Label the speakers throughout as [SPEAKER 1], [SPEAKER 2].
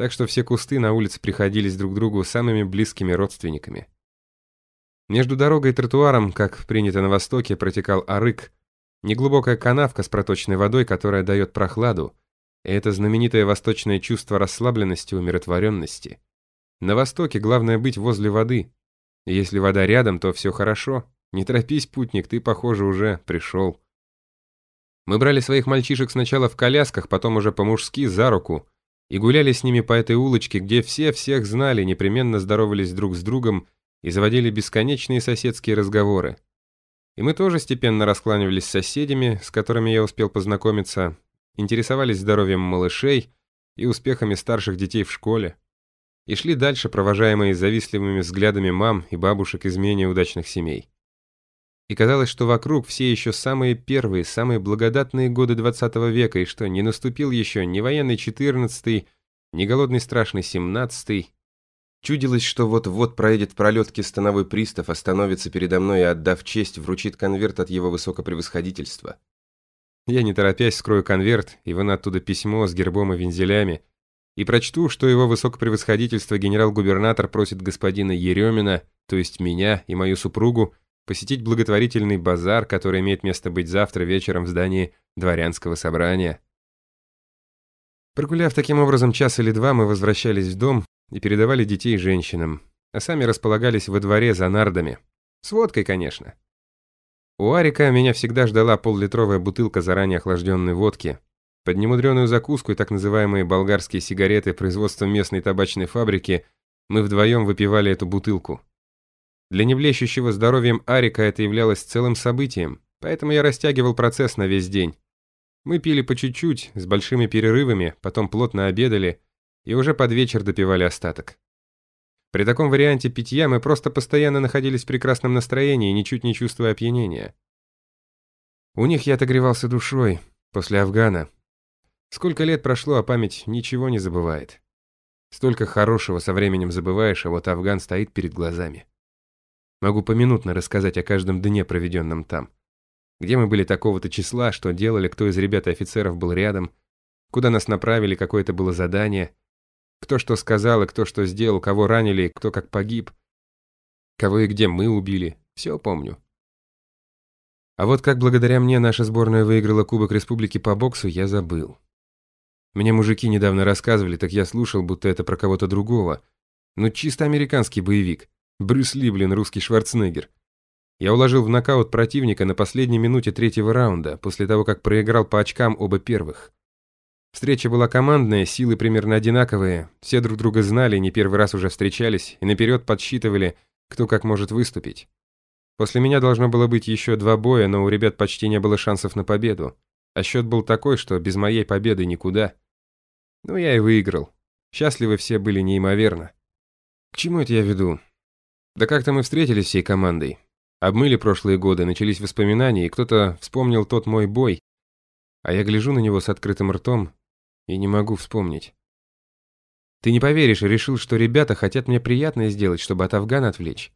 [SPEAKER 1] так что все кусты на улице приходились друг другу самыми близкими родственниками. Между дорогой и тротуаром, как принято на Востоке, протекал арык, неглубокая канавка с проточной водой, которая дает прохладу, и это знаменитое восточное чувство расслабленности и умиротворенности. На Востоке главное быть возле воды. Если вода рядом, то все хорошо. Не торопись, путник, ты, похоже, уже пришел. Мы брали своих мальчишек сначала в колясках, потом уже по-мужски за руку, и гуляли с ними по этой улочке, где все всех знали, непременно здоровались друг с другом и заводили бесконечные соседские разговоры. И мы тоже степенно раскланивались с соседями, с которыми я успел познакомиться, интересовались здоровьем малышей и успехами старших детей в школе, и шли дальше, провожаемые завистливыми взглядами мам и бабушек из менее удачных семей. И казалось, что вокруг все еще самые первые, самые благодатные годы 20 века, и что не наступил еще ни военный 14 ни голодный страшный 17 Чудилось, что вот-вот проедет в пролетке становой пристав, остановится передо мной и, отдав честь, вручит конверт от его высокопревосходительства. Я, не торопясь, скрою конверт и выну оттуда письмо с гербом и вензелями, и прочту, что его высокопревосходительство генерал-губернатор просит господина Еремина, то есть меня и мою супругу, посетить благотворительный базар, который имеет место быть завтра вечером в здании дворянского собрания. Прогуляв таким образом час или два, мы возвращались в дом, и передавали детей женщинам, а сами располагались во дворе за нардами. С водкой, конечно. У Арика меня всегда ждала поллитровая бутылка заранее охлажденной водки. Под немудреную закуску и так называемые болгарские сигареты производства местной табачной фабрики мы вдвоем выпивали эту бутылку. Для невлещущего здоровьем Арика это являлось целым событием, поэтому я растягивал процесс на весь день. Мы пили по чуть-чуть, с большими перерывами, потом плотно обедали, и уже под вечер допивали остаток. При таком варианте питья мы просто постоянно находились в прекрасном настроении, ничуть не чувствуя опьянения. У них я отогревался душой, после Афгана. Сколько лет прошло, а память ничего не забывает. Столько хорошего со временем забываешь, а вот Афган стоит перед глазами. Могу поминутно рассказать о каждом дне, проведенном там. Где мы были такого-то числа, что делали, кто из ребят и офицеров был рядом, куда нас направили, какое это было задание, кто что сказал и кто что сделал, кого ранили, кто как погиб. Кого и где мы убили. Все помню. А вот как благодаря мне наша сборная выиграла Кубок Республики по боксу, я забыл. Мне мужики недавно рассказывали, так я слушал, будто это про кого-то другого. Ну, чисто американский боевик. Брюс Ли, блин, русский Шварценеггер. Я уложил в нокаут противника на последней минуте третьего раунда, после того, как проиграл по очкам оба первых. Встреча была командная, силы примерно одинаковые, все друг друга знали, не первый раз уже встречались и наперед подсчитывали, кто как может выступить. После меня должно было быть еще два боя, но у ребят почти не было шансов на победу. А счет был такой, что без моей победы никуда. Ну, я и выиграл. Счастливы все были неимоверно. К чему это я веду? Да как-то мы встретились всей командой. Обмыли прошлые годы, начались воспоминания, и кто-то вспомнил тот мой бой. А я гляжу на него с открытым ртом и не могу вспомнить. Ты не поверишь, решил, что ребята хотят мне приятное сделать, чтобы от Афгана отвлечь.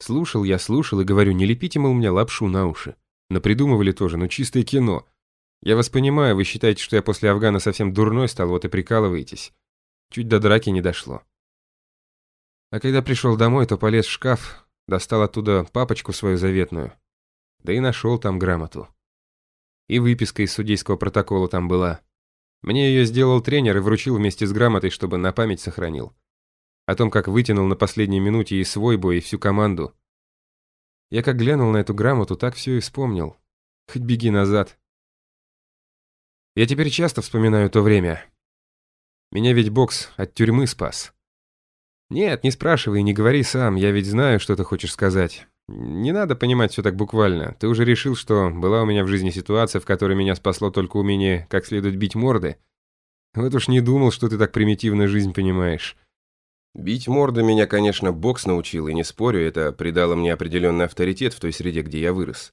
[SPEAKER 1] Слушал я, слушал и говорю, не лепите, мол, мне лапшу на уши. Напридумывали тоже, но чистое кино. Я вас понимаю, вы считаете, что я после Афгана совсем дурной стал, вот и прикалываетесь. Чуть до драки не дошло. А когда пришел домой, то полез в шкаф, достал оттуда папочку свою заветную. Да и нашел там грамоту. И выписка из судейского протокола там была. Мне ее сделал тренер и вручил вместе с грамотой, чтобы на память сохранил. О том, как вытянул на последней минуте и свой бой, и всю команду. Я как глянул на эту грамоту, так все и вспомнил. Хоть беги назад. Я теперь часто вспоминаю то время. Меня ведь бокс от тюрьмы спас. Нет, не спрашивай, не говори сам, я ведь знаю, что ты хочешь сказать. Не надо понимать все так буквально. Ты уже решил, что была у меня в жизни ситуация, в которой меня спасло только умение как следует бить морды? Вот уж не думал, что ты так примитивно жизнь понимаешь. Бить морды меня, конечно, бокс научил, и не спорю, это придало мне определенный авторитет в той среде, где я вырос.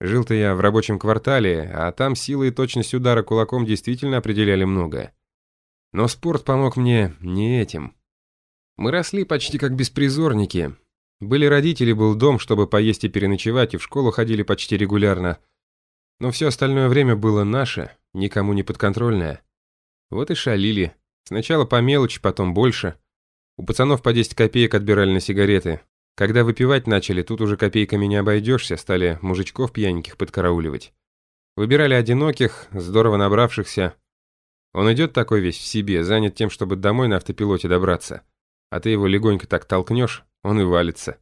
[SPEAKER 1] Жил-то я в рабочем квартале, а там сила и точность удара кулаком действительно определяли многое. Но спорт помог мне не этим. Мы росли почти как беспризорники, были родители, был дом, чтобы поесть и переночевать, и в школу ходили почти регулярно. Но все остальное время было наше, никому не подконтрольное. Вот и шалили, Сначала по мелочи, потом больше. У пацанов по 10 копеек отбирали на сигареты. Когда выпивать начали, тут уже копейками не обойдешься, стали мужичков пьяненьких подкарауливать. Выбирали одиноких, здорово набравшихся. Он идет такой весь в себе, занят тем, чтобы домой на автопилоте добраться. А ты его легонько так толкнешь, он и валится.